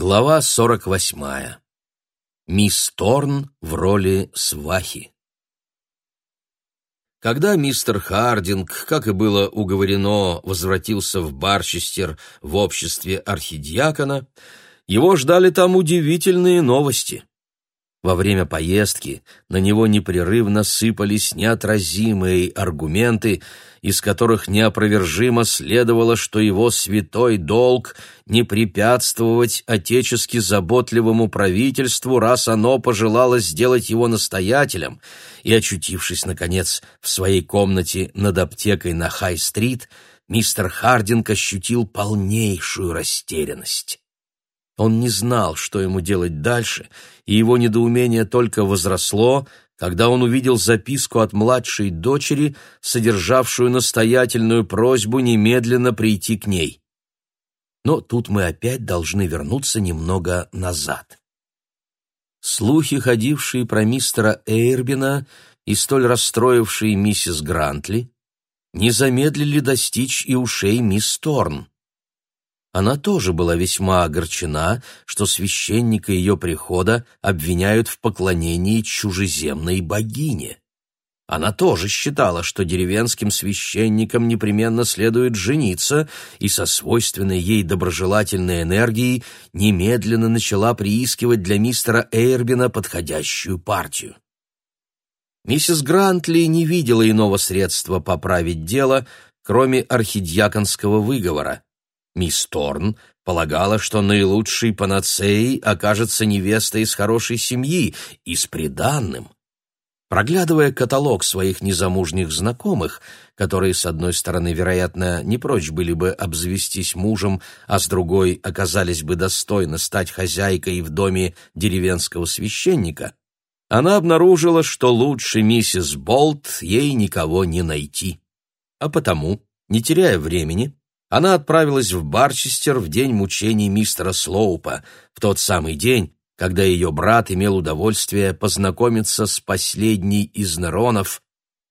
Глава 48. Мисс Торн в роли свахи. Когда мистер Хардинг, как и было уговорено, возвратился в Барчестер в обществе архидиакона, его ждали там удивительные новости. Во время поездки на него непрерывно сыпались неотразимые аргументы, из которых неопровержимо следовало, что его святой долг не препятствовать отечески заботливому правительству, раз оно пожелало сделать его настоятелем, и, очутившись, наконец, в своей комнате над аптекой на Хай-стрит, мистер Хардинг ощутил полнейшую растерянность. Он не знал, что ему делать дальше, и его недоумение только возросло, когда он увидел записку от младшей дочери, содержавшую настоятельную просьбу немедленно прийти к ней. Но тут мы опять должны вернуться немного назад. Слухи, ходившие про мистера Эйрбина и столь расстроившие миссис Грантли, не замедлили достичь и ушей мисс Торн. Она тоже была весьма огорчена, что священника ее прихода обвиняют в поклонении чужеземной богине. Она тоже считала, что деревенским священникам непременно следует жениться, и со свойственной ей доброжелательной энергией немедленно начала приискивать для мистера Эйрбина подходящую партию. Миссис Грантли не видела иного средства поправить дело, кроме архидьяконского выговора — Мисс Торн полагала, что наилучшей панацеей окажется невеста из хорошей семьи и с приданным. Проглядывая каталог своих незамужних знакомых, которые, с одной стороны, вероятно, не прочь были бы обзавестись мужем, а с другой оказались бы достойны стать хозяйкой в доме деревенского священника, она обнаружила, что лучше миссис Болт ей никого не найти. А потому, не теряя времени, она отправилась в Барчестер в день мучений мистера Слоупа, в тот самый день, когда ее брат имел удовольствие познакомиться с последней из Неронов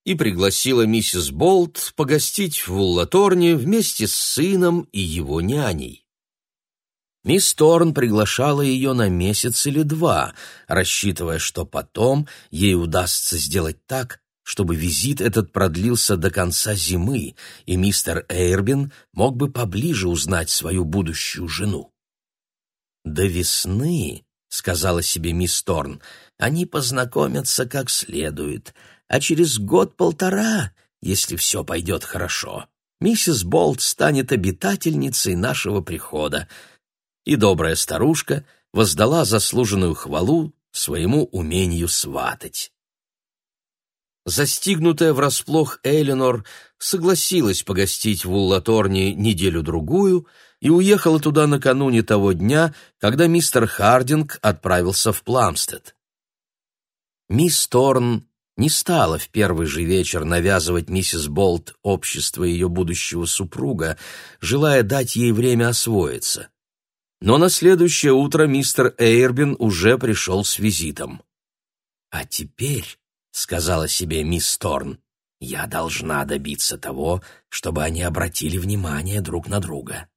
и пригласила миссис Болт погостить в Уллаторне вместе с сыном и его няней. Мисс Торн приглашала ее на месяц или два, рассчитывая, что потом ей удастся сделать так, чтобы визит этот продлился до конца зимы, и мистер Эйрбин мог бы поближе узнать свою будущую жену. «До весны», — сказала себе мисс Торн, — «они познакомятся как следует, а через год-полтора, если все пойдет хорошо, миссис Болт станет обитательницей нашего прихода». И добрая старушка воздала заслуженную хвалу своему умению сватать. Застигнутая врасплох Эленор согласилась погостить в Уллаторне неделю-другую и уехала туда накануне того дня, когда мистер Хардинг отправился в Пламстед. Мисс Торн не стала в первый же вечер навязывать миссис Болт общество ее будущего супруга, желая дать ей время освоиться. Но на следующее утро мистер Эйрбин уже пришел с визитом. «А теперь», сказала себе мисс Торн. Я должна добиться того, чтобы они обратили внимание друг на друга.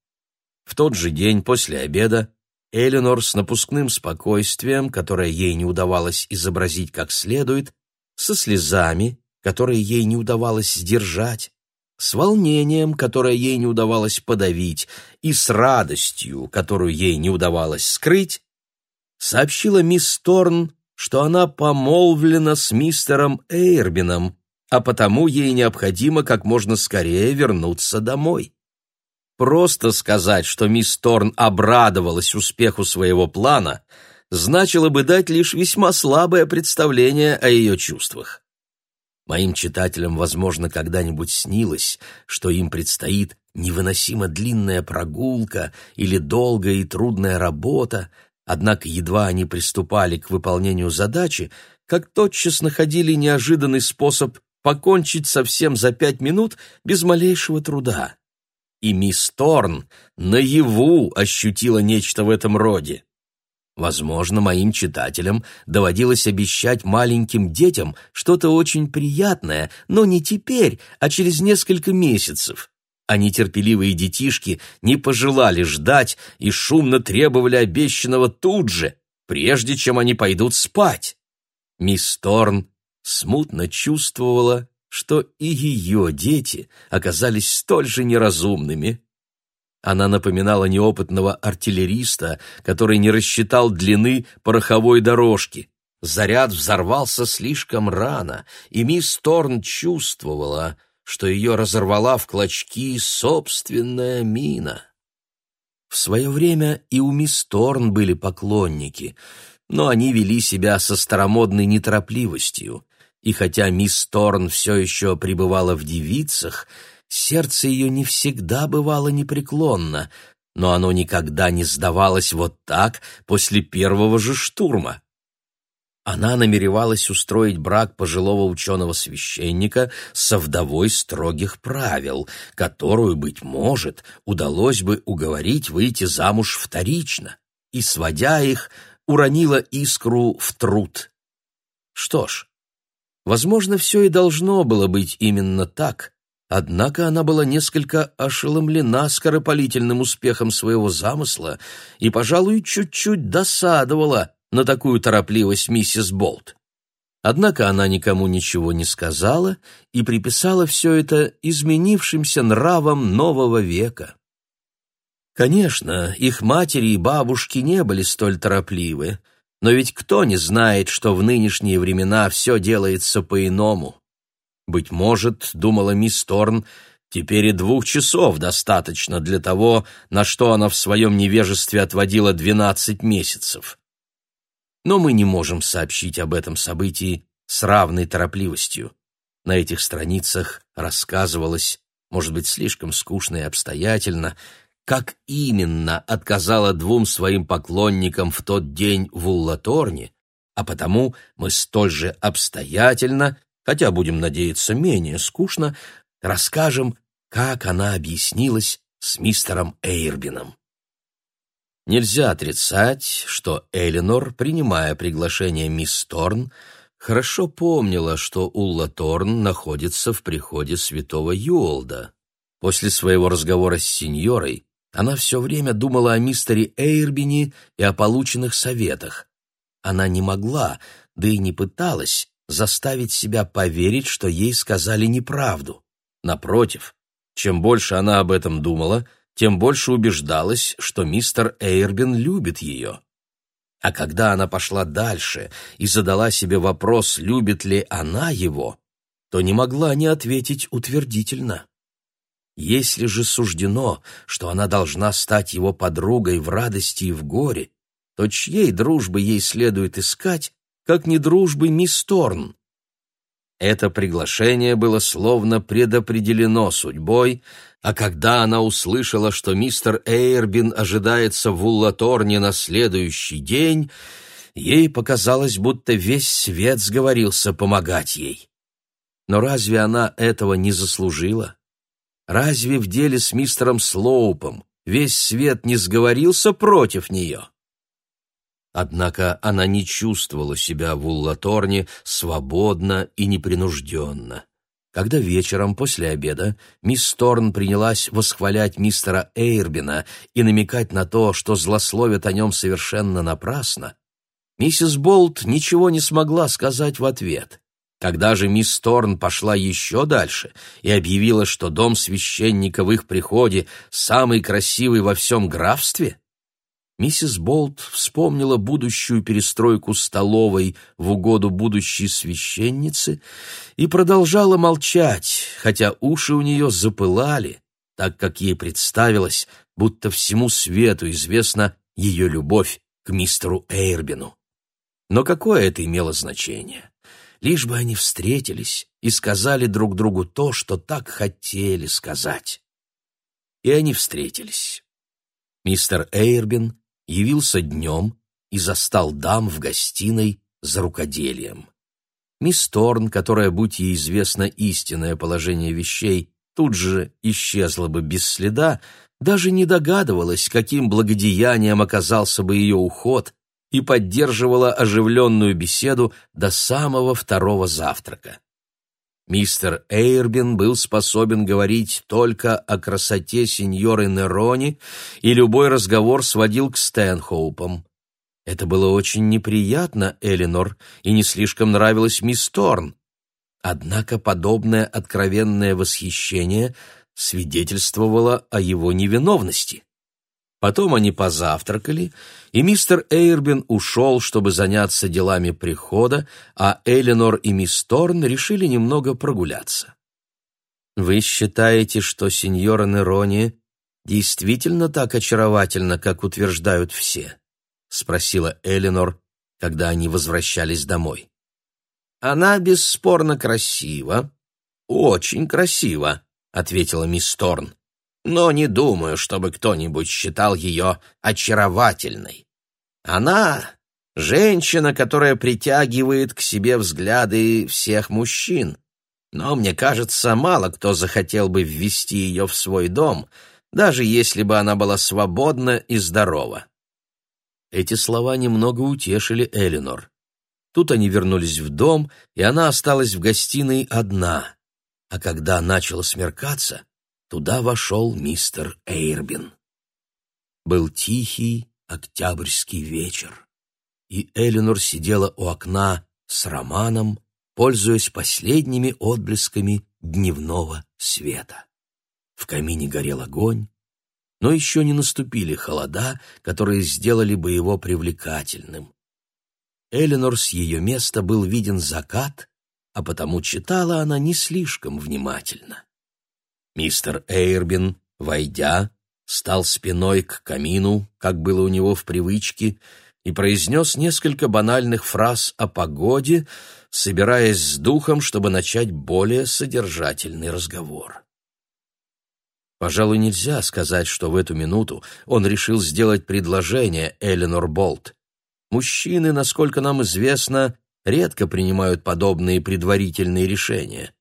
В тот же день после обеда Эленор с напускным спокойствием, которое ей не удавалось изобразить как следует, со слезами, которые ей не удавалось сдержать, с волнением, которое ей не удавалось подавить, и с радостью, которую ей не удавалось скрыть, сообщила мисс Торн, что она помолвлена с мистером Эйрбином, а потому ей необходимо как можно скорее вернуться домой. Просто сказать, что мисс Торн обрадовалась успеху своего плана, значило бы дать лишь весьма слабое представление о ее чувствах. Моим читателям, возможно, когда-нибудь снилось, что им предстоит невыносимо длинная прогулка или долгая и трудная работа, Однако едва они приступали к выполнению задачи, как тотчас находили неожиданный способ покончить совсем за пять минут без малейшего труда. И мисс Торн наяву ощутила нечто в этом роде. Возможно, моим читателям доводилось обещать маленьким детям что-то очень приятное, но не теперь, а через несколько месяцев. А нетерпеливые детишки не пожелали ждать и шумно требовали обещанного тут же, прежде чем они пойдут спать. Мисс Торн смутно чувствовала, что и ее дети оказались столь же неразумными. Она напоминала неопытного артиллериста, который не рассчитал длины пороховой дорожки. Заряд взорвался слишком рано, и мисс Торн чувствовала, что ее разорвала в клочки собственная мина. В свое время и у мисс Торн были поклонники, но они вели себя со старомодной неторопливостью и хотя мисс Торн все еще пребывала в девицах, сердце ее не всегда бывало непреклонно, но оно никогда не сдавалось вот так после первого же штурма. Она намеревалась устроить брак пожилого ученого-священника со вдовой строгих правил, которую, быть может, удалось бы уговорить выйти замуж вторично, и, сводя их, уронила искру в труд. Что ж, Возможно, все и должно было быть именно так, однако она была несколько ошеломлена скоропалительным успехом своего замысла и, пожалуй, чуть-чуть досадовала на такую торопливость миссис Болт. Однако она никому ничего не сказала и приписала все это изменившимся нравам нового века. Конечно, их матери и бабушки не были столь торопливы, но ведь кто не знает, что в нынешние времена все делается по-иному? Быть может, думала мисс Торн, теперь и двух часов достаточно для того, на что она в своем невежестве отводила двенадцать месяцев. Но мы не можем сообщить об этом событии с равной торопливостью. На этих страницах рассказывалось, может быть, слишком скучно и обстоятельно, как именно отказала двум своим поклонникам в тот день в Уллаторне, а потому мы столь же обстоятельно, хотя, будем надеяться, менее скучно, расскажем, как она объяснилась с мистером Эйрбином. Нельзя отрицать, что Эленор, принимая приглашение мисс Торн, хорошо помнила, что Улла Торн находится в приходе святого Юолда. После своего разговора с сеньорой она все время думала о мистере Эйрбине и о полученных советах. Она не могла, да и не пыталась, заставить себя поверить, что ей сказали неправду. Напротив, чем больше она об этом думала, тем больше убеждалась, что мистер Эйрбин любит ее. А когда она пошла дальше и задала себе вопрос, любит ли она его, то не могла не ответить утвердительно. Если же суждено, что она должна стать его подругой в радости и в горе, то чьей дружбы ей следует искать, как не дружбы мисс Торн? Это приглашение было словно предопределено судьбой, а когда она услышала, что мистер Эйрбин ожидается в Уллаторне на следующий день, ей показалось, будто весь свет сговорился помогать ей. Но разве она этого не заслужила? Разве в деле с мистером Слоупом весь свет не сговорился против нее? Однако она не чувствовала себя в Уллаторне свободно и непринужденно. Когда вечером после обеда мисс Торн принялась восхвалять мистера Эйрбина и намекать на то, что злословят о нем совершенно напрасно, миссис Болт ничего не смогла сказать в ответ. Когда же мисс Торн пошла еще дальше и объявила, что дом священника в их приходе самый красивый во всем графстве, миссис Болт вспомнила будущую перестройку столовой в угоду будущей священницы и продолжала молчать, хотя уши у нее запылали, так как ей представилось, будто всему свету известна ее любовь к мистеру Эйрбину. Но какое это имело значение? лишь бы они встретились и сказали друг другу то, что так хотели сказать. И они встретились. Мистер Эйрбин явился днем и застал дам в гостиной за рукоделием. Мисс Торн, которая, будь ей известно истинное положение вещей, тут же исчезла бы без следа, даже не догадывалась, каким благодеянием оказался бы ее уход, и поддерживала оживленную беседу до самого второго завтрака. Мистер Эйрбин был способен говорить только о красоте сеньоры Нерони, и любой разговор сводил к Стэнхоупам. Это было очень неприятно Элинор и не слишком нравилось мисс Торн. Однако подобное откровенное восхищение свидетельствовало о его невиновности. Потом они позавтракали, и мистер Эйрбин ушел, чтобы заняться делами прихода, а Эленор и мисс Торн решили немного прогуляться. «Вы считаете, что сеньора Нерони действительно так очаровательна, как утверждают все?» — спросила Эленор, когда они возвращались домой. «Она бесспорно красива, очень красива», — ответила мисс Торн но не думаю, чтобы кто-нибудь считал ее очаровательной. Она — женщина, которая притягивает к себе взгляды всех мужчин. Но, мне кажется, мало кто захотел бы ввести ее в свой дом, даже если бы она была свободна и здорова. Эти слова немного утешили Элинор. Тут они вернулись в дом, и она осталась в гостиной одна. А когда начало смеркаться, Туда вошел мистер Эйрбин. Был тихий октябрьский вечер, и Эленор сидела у окна с романом, пользуясь последними отблесками дневного света. В камине горел огонь, но еще не наступили холода, которые сделали бы его привлекательным. Эленор с ее места был виден закат, а потому читала она не слишком внимательно. Мистер Эйрбин, войдя, стал спиной к камину, как было у него в привычке, и произнес несколько банальных фраз о погоде, собираясь с духом, чтобы начать более содержательный разговор. Пожалуй, нельзя сказать, что в эту минуту он решил сделать предложение Эленор Болт. Мужчины, насколько нам известно, редко принимают подобные предварительные решения.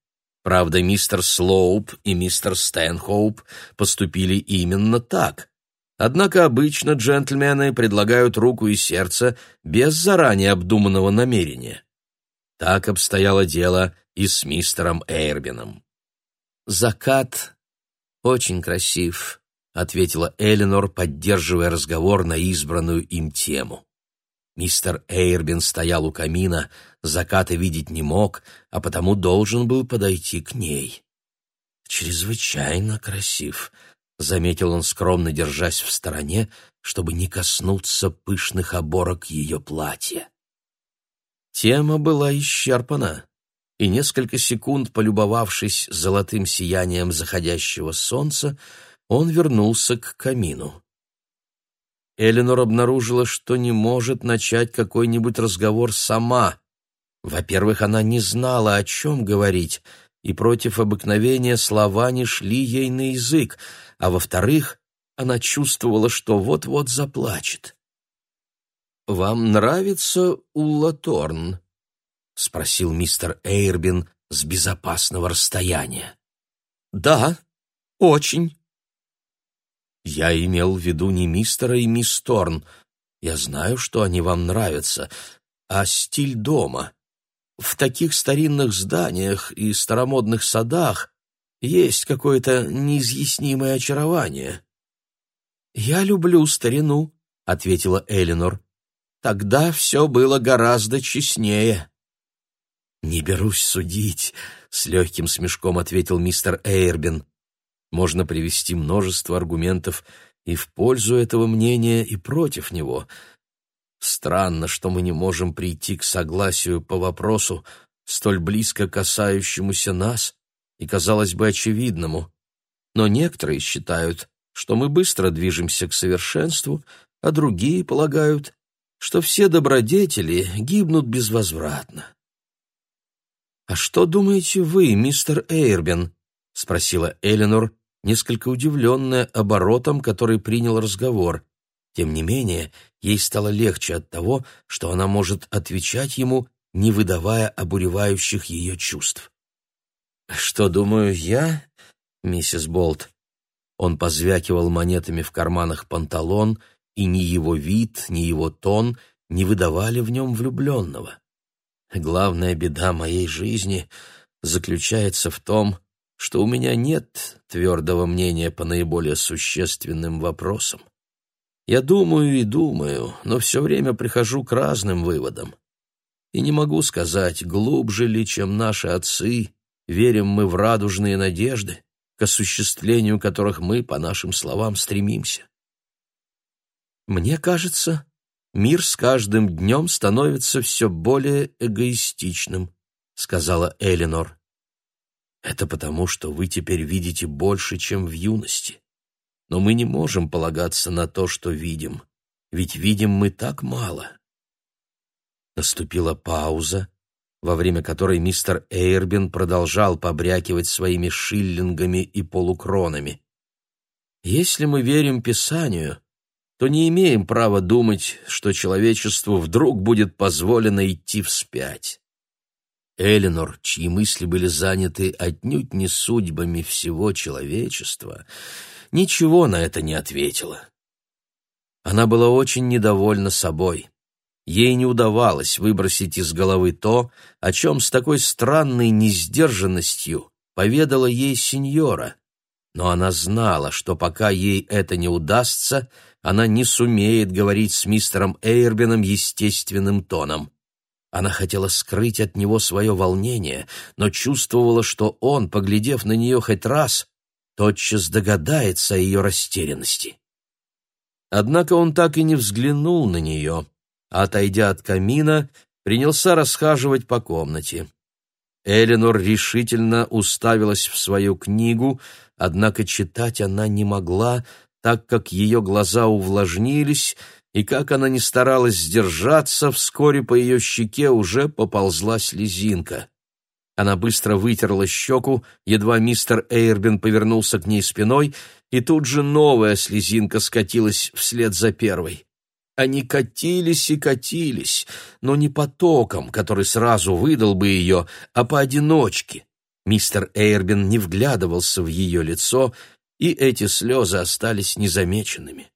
Правда, мистер Слоуп и мистер Стэнхоуп поступили именно так. Однако обычно джентльмены предлагают руку и сердце без заранее обдуманного намерения. Так обстояло дело и с мистером Эйрбином. «Закат очень красив», — ответила Эленор, поддерживая разговор на избранную им тему. Мистер Эйрбин стоял у камина, заката видеть не мог, а потому должен был подойти к ней. «Чрезвычайно красив», — заметил он, скромно держась в стороне, чтобы не коснуться пышных оборок ее платья. Тема была исчерпана, и несколько секунд, полюбовавшись золотым сиянием заходящего солнца, он вернулся к камину. Эленор обнаружила, что не может начать какой-нибудь разговор сама. Во-первых, она не знала, о чем говорить, и против обыкновения слова не шли ей на язык, а во-вторых, она чувствовала, что вот-вот заплачет. «Вам нравится Уллаторн?» — спросил мистер Эйрбин с безопасного расстояния. «Да, очень», я имел в виду не мистера и мисс Торн. Я знаю, что они вам нравятся, а стиль дома. В таких старинных зданиях и старомодных садах есть какое-то неизъяснимое очарование. «Я люблю старину», — ответила Элинор. «Тогда все было гораздо честнее». «Не берусь судить», — с легким смешком ответил мистер Эйрбин. Можно привести множество аргументов и в пользу этого мнения, и против него. Странно, что мы не можем прийти к согласию по вопросу, столь близко касающемуся нас и, казалось бы, очевидному. Но некоторые считают, что мы быстро движемся к совершенству, а другие полагают, что все добродетели гибнут безвозвратно. «А что думаете вы, мистер Эйрбен?» — спросила Эленор, несколько удивленная оборотом, который принял разговор. Тем не менее, ей стало легче от того, что она может отвечать ему, не выдавая обуревающих ее чувств. «Что думаю я, миссис Болт?» Он позвякивал монетами в карманах панталон, и ни его вид, ни его тон не выдавали в нем влюбленного. «Главная беда моей жизни заключается в том, что у меня нет твердого мнения по наиболее существенным вопросам. Я думаю и думаю, но все время прихожу к разным выводам. И не могу сказать, глубже ли, чем наши отцы, верим мы в радужные надежды, к осуществлению которых мы, по нашим словам, стремимся. Мне кажется, мир с каждым днем становится все более эгоистичным, сказала Элинор. Это потому, что вы теперь видите больше, чем в юности. Но мы не можем полагаться на то, что видим, ведь видим мы так мало. Наступила пауза, во время которой мистер Эйрбин продолжал побрякивать своими шиллингами и полукронами. Если мы верим Писанию, то не имеем права думать, что человечеству вдруг будет позволено идти вспять. Эленор, чьи мысли были заняты отнюдь не судьбами всего человечества, ничего на это не ответила. Она была очень недовольна собой. Ей не удавалось выбросить из головы то, о чем с такой странной несдержанностью поведала ей сеньора. Но она знала, что пока ей это не удастся, она не сумеет говорить с мистером Эйрбином естественным тоном. Она хотела скрыть от него свое волнение, но чувствовала, что он, поглядев на нее хоть раз, тотчас догадается о ее растерянности. Однако он так и не взглянул на нее, а, отойдя от камина, принялся расхаживать по комнате. Эленор решительно уставилась в свою книгу, однако читать она не могла, так как ее глаза увлажнились, и как она не старалась сдержаться, вскоре по ее щеке уже поползла слезинка. Она быстро вытерла щеку, едва мистер Эйрбин повернулся к ней спиной, и тут же новая слезинка скатилась вслед за первой. Они катились и катились, но не потоком, который сразу выдал бы ее, а поодиночке. Мистер Эйрбин не вглядывался в ее лицо, и эти слезы остались незамеченными.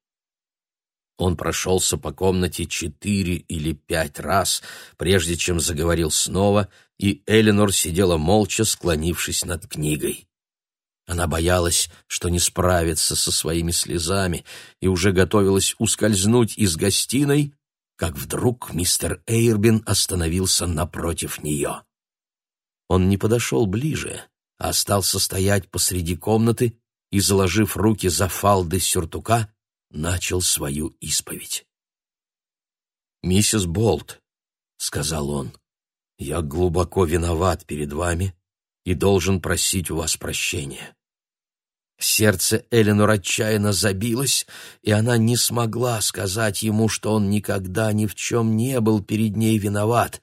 Он прошелся по комнате четыре или пять раз, прежде чем заговорил снова, и Эленор сидела молча, склонившись над книгой. Она боялась, что не справится со своими слезами, и уже готовилась ускользнуть из гостиной, как вдруг мистер Эйрбин остановился напротив нее. Он не подошел ближе, а остался стоять посреди комнаты и, заложив руки за фалды сюртука, начал свою исповедь. «Миссис Болт», — сказал он, — «я глубоко виноват перед вами и должен просить у вас прощения». Сердце Эленор отчаянно забилось, и она не смогла сказать ему, что он никогда ни в чем не был перед ней виноват,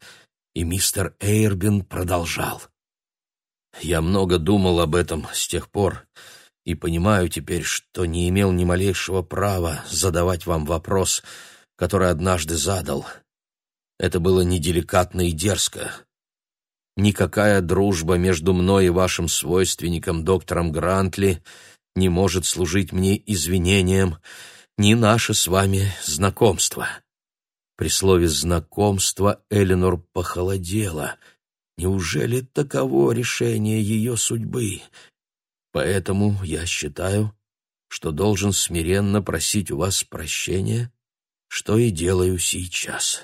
и мистер Эйрбин продолжал. «Я много думал об этом с тех пор, и понимаю теперь, что не имел ни малейшего права задавать вам вопрос, который однажды задал. Это было неделикатно и дерзко. Никакая дружба между мной и вашим свойственником, доктором Грантли, не может служить мне извинением, ни наше с вами знакомство. При слове «знакомство» Эленор похолодела. Неужели таково решение ее судьбы? Поэтому я считаю, что должен смиренно просить у вас прощения, что и делаю сейчас.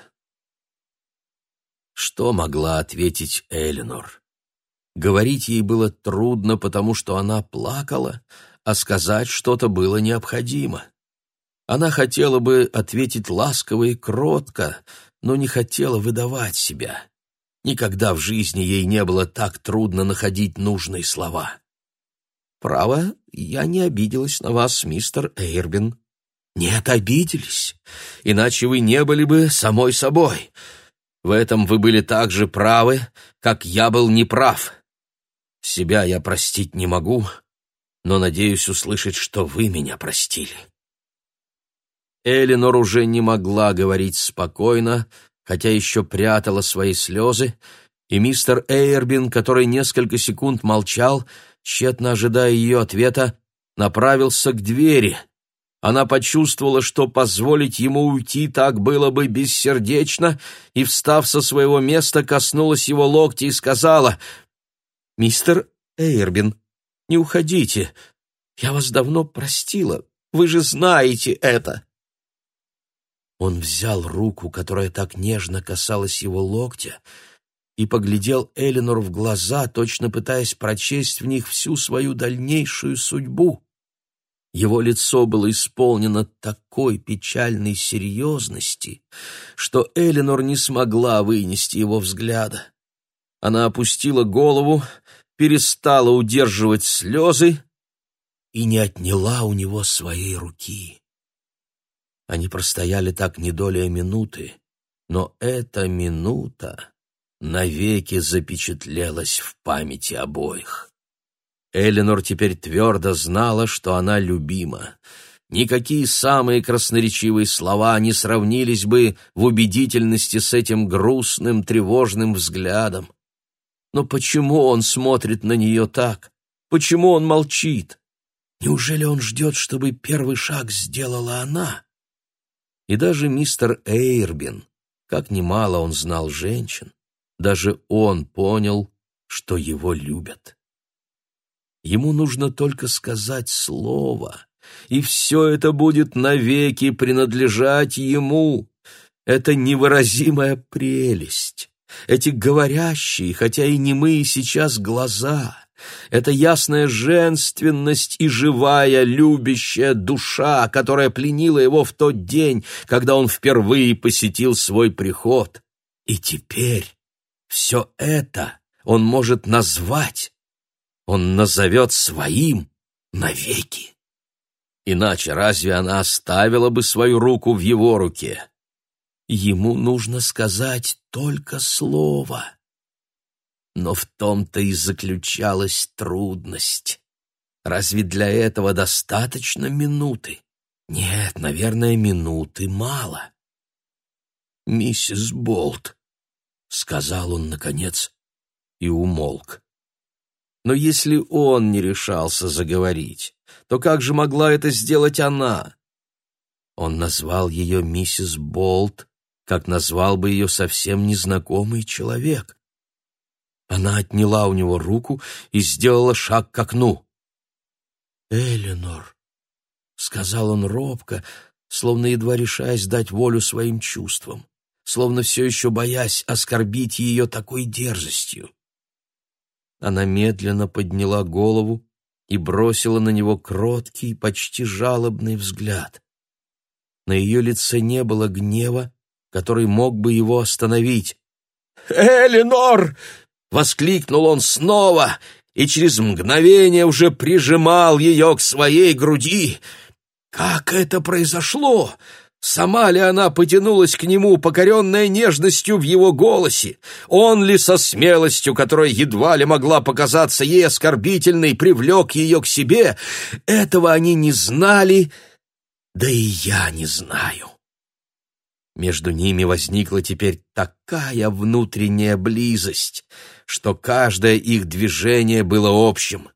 Что могла ответить Эленор? Говорить ей было трудно, потому что она плакала, а сказать что-то было необходимо. Она хотела бы ответить ласково и кротко, но не хотела выдавать себя. Никогда в жизни ей не было так трудно находить нужные слова. Право, я не обиделась на вас, мистер Эйрбин. Нет, обиделись. Иначе вы не были бы самой собой. В этом вы были так же правы, как я был неправ. Себя я простить не могу, но надеюсь услышать, что вы меня простили. Элинор уже не могла говорить спокойно, хотя еще прятала свои слезы, и мистер Эйрбин, который несколько секунд молчал, тщетно ожидая ее ответа, направился к двери. Она почувствовала, что позволить ему уйти так было бы бессердечно, и, встав со своего места, коснулась его локтя и сказала, «Мистер Эйрбин, не уходите. Я вас давно простила. Вы же знаете это!» Он взял руку, которая так нежно касалась его локтя, и поглядел Эленор в глаза, точно пытаясь прочесть в них всю свою дальнейшую судьбу. Его лицо было исполнено такой печальной серьезности, что Эленор не смогла вынести его взгляда. Она опустила голову, перестала удерживать слезы и не отняла у него своей руки. Они простояли так недолее минуты, но эта минута навеки запечатлелась в памяти обоих. Эленор теперь твердо знала, что она любима. Никакие самые красноречивые слова не сравнились бы в убедительности с этим грустным, тревожным взглядом. Но почему он смотрит на нее так? Почему он молчит? Неужели он ждет, чтобы первый шаг сделала она? И даже мистер Эйрбин, как немало он знал женщин, даже он понял, что его любят. Ему нужно только сказать слово, и все это будет навеки принадлежать ему. Это невыразимая прелесть. Эти говорящие, хотя и немые сейчас глаза, это ясная женственность и живая, любящая душа, которая пленила его в тот день, когда он впервые посетил свой приход. И теперь все это он может назвать, он назовет своим навеки. Иначе разве она оставила бы свою руку в его руке? Ему нужно сказать только слово. Но в том-то и заключалась трудность. Разве для этого достаточно минуты? Нет, наверное, минуты мало. «Миссис Болт», — сказал он, наконец, и умолк. Но если он не решался заговорить, то как же могла это сделать она? Он назвал ее миссис Болт, как назвал бы ее совсем незнакомый человек. Она отняла у него руку и сделала шаг к окну. «Эленор», — сказал он робко, словно едва решаясь дать волю своим чувствам словно все еще боясь оскорбить ее такой дерзостью. Она медленно подняла голову и бросила на него кроткий, почти жалобный взгляд. На ее лице не было гнева, который мог бы его остановить. «Эленор!» — воскликнул он снова и через мгновение уже прижимал ее к своей груди. «Как это произошло? Сама ли она потянулась к нему, покоренная нежностью в его голосе? Он ли со смелостью, которая едва ли могла показаться ей оскорбительной, привлек ее к себе? Этого они не знали, да и я не знаю. Между ними возникла теперь такая внутренняя близость, что каждое их движение было общим.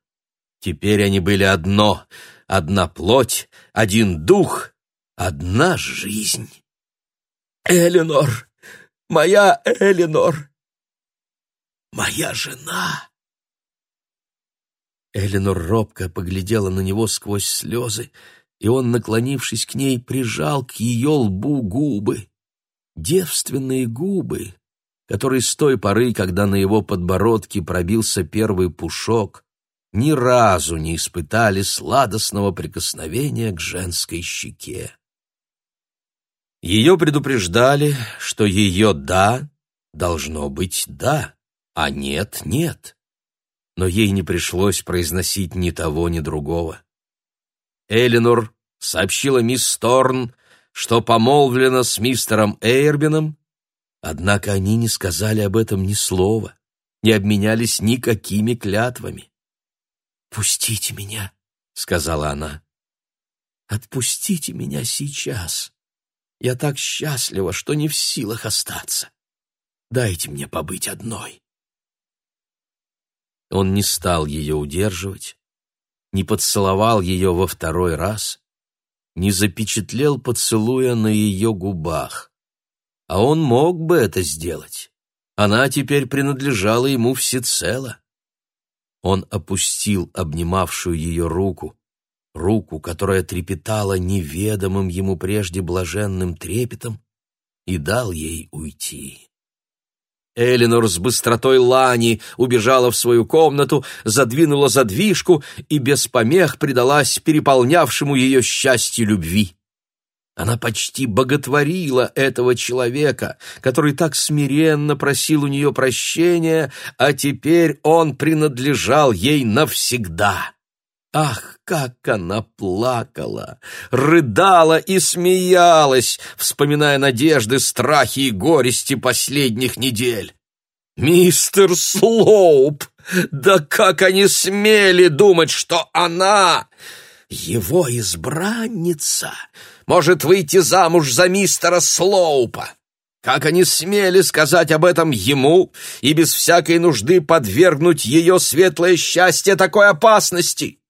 Теперь они были одно, одна плоть, один дух — одна жизнь. Эленор, моя Эленор, моя жена. Эленор робко поглядела на него сквозь слезы, и он, наклонившись к ней, прижал к ее лбу губы. Девственные губы, которые с той поры, когда на его подбородке пробился первый пушок, ни разу не испытали сладостного прикосновения к женской щеке. Ее предупреждали, что ее «да» должно быть «да», а «нет» — «нет». Но ей не пришлось произносить ни того, ни другого. Эленор сообщила мисс Сторн, что помолвлена с мистером Эйрбином, однако они не сказали об этом ни слова, не обменялись никакими клятвами. «Пустите меня», — сказала она. «Отпустите меня сейчас. Я так счастлива, что не в силах остаться. Дайте мне побыть одной. Он не стал ее удерживать, не поцеловал ее во второй раз, не запечатлел поцелуя на ее губах. А он мог бы это сделать. Она теперь принадлежала ему всецело. Он опустил обнимавшую ее руку, руку, которая трепетала неведомым ему прежде блаженным трепетом, и дал ей уйти. Элинор с быстротой лани убежала в свою комнату, задвинула задвижку и без помех предалась переполнявшему ее счастью любви. Она почти боготворила этого человека, который так смиренно просил у нее прощения, а теперь он принадлежал ей навсегда. Ах, как она плакала, рыдала и смеялась, вспоминая надежды, страхи и горести последних недель. «Мистер Слоуп! Да как они смели думать, что она, его избранница, может выйти замуж за мистера Слоупа?» Как они смели сказать об этом ему и без всякой нужды подвергнуть ее светлое счастье такой опасности?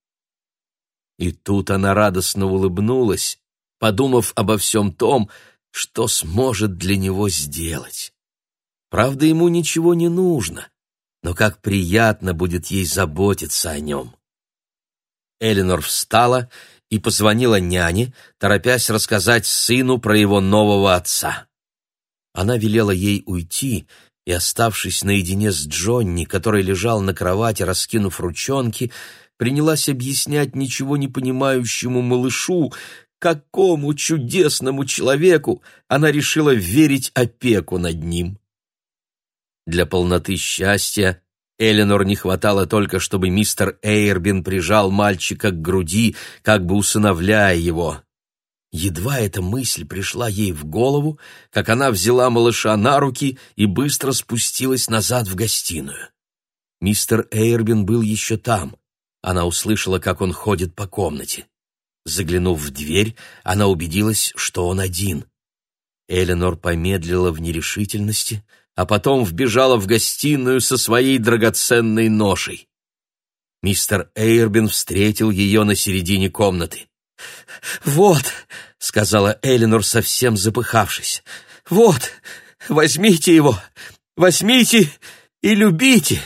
И тут она радостно улыбнулась, подумав обо всем том, что сможет для него сделать. Правда, ему ничего не нужно, но как приятно будет ей заботиться о нем. Эленор встала и позвонила няне, торопясь рассказать сыну про его нового отца. Она велела ей уйти, и, оставшись наедине с Джонни, который лежал на кровати, раскинув ручонки, принялась объяснять ничего не понимающему малышу, какому чудесному человеку она решила верить опеку над ним. Для полноты счастья Эленор не хватало только, чтобы мистер Эйрбин прижал мальчика к груди, как бы усыновляя его. Едва эта мысль пришла ей в голову, как она взяла малыша на руки и быстро спустилась назад в гостиную. Мистер Эйрбин был еще там. Она услышала, как он ходит по комнате. Заглянув в дверь, она убедилась, что он один. Эленор помедлила в нерешительности, а потом вбежала в гостиную со своей драгоценной ношей. Мистер Эйрбин встретил ее на середине комнаты. «Вот», — сказала Эленор, совсем запыхавшись, — «вот, возьмите его, возьмите и любите».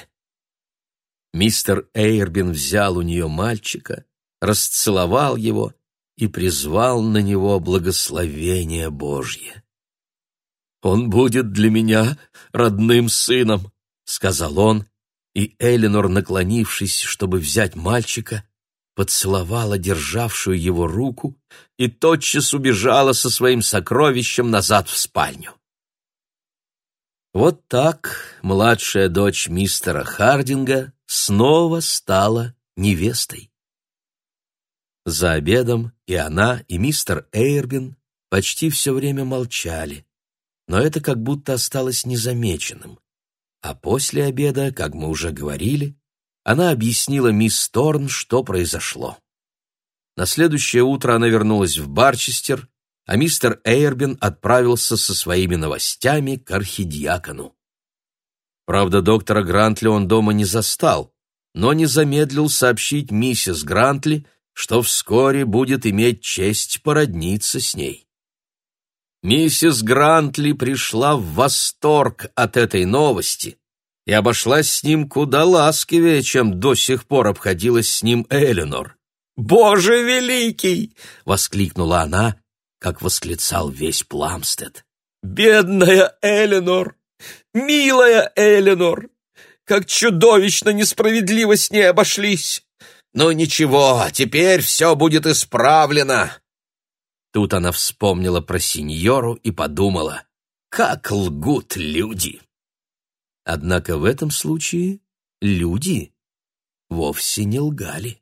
Мистер Эйрбин взял у нее мальчика, расцеловал его и призвал на него благословение Божье. «Он будет для меня родным сыном», — сказал он, и Эленор, наклонившись, чтобы взять мальчика, поцеловала державшую его руку и тотчас убежала со своим сокровищем назад в спальню. Вот так младшая дочь мистера Хардинга снова стала невестой. За обедом и она, и мистер Эйрбин почти все время молчали, но это как будто осталось незамеченным. А после обеда, как мы уже говорили, она объяснила мисс Торн, что произошло. На следующее утро она вернулась в Барчестер а мистер Эйрбин отправился со своими новостями к архидиакону. Правда, доктора Грантли он дома не застал, но не замедлил сообщить миссис Грантли, что вскоре будет иметь честь породниться с ней. Миссис Грантли пришла в восторг от этой новости и обошлась с ним куда ласковее, чем до сих пор обходилась с ним Эленор. «Боже великий!» — воскликнула она как восклицал весь Пламстед. «Бедная Эленор! Милая Эленор! Как чудовищно несправедливо с ней обошлись! Ну ничего, теперь все будет исправлено!» Тут она вспомнила про сеньору и подумала, как лгут люди. Однако в этом случае люди вовсе не лгали.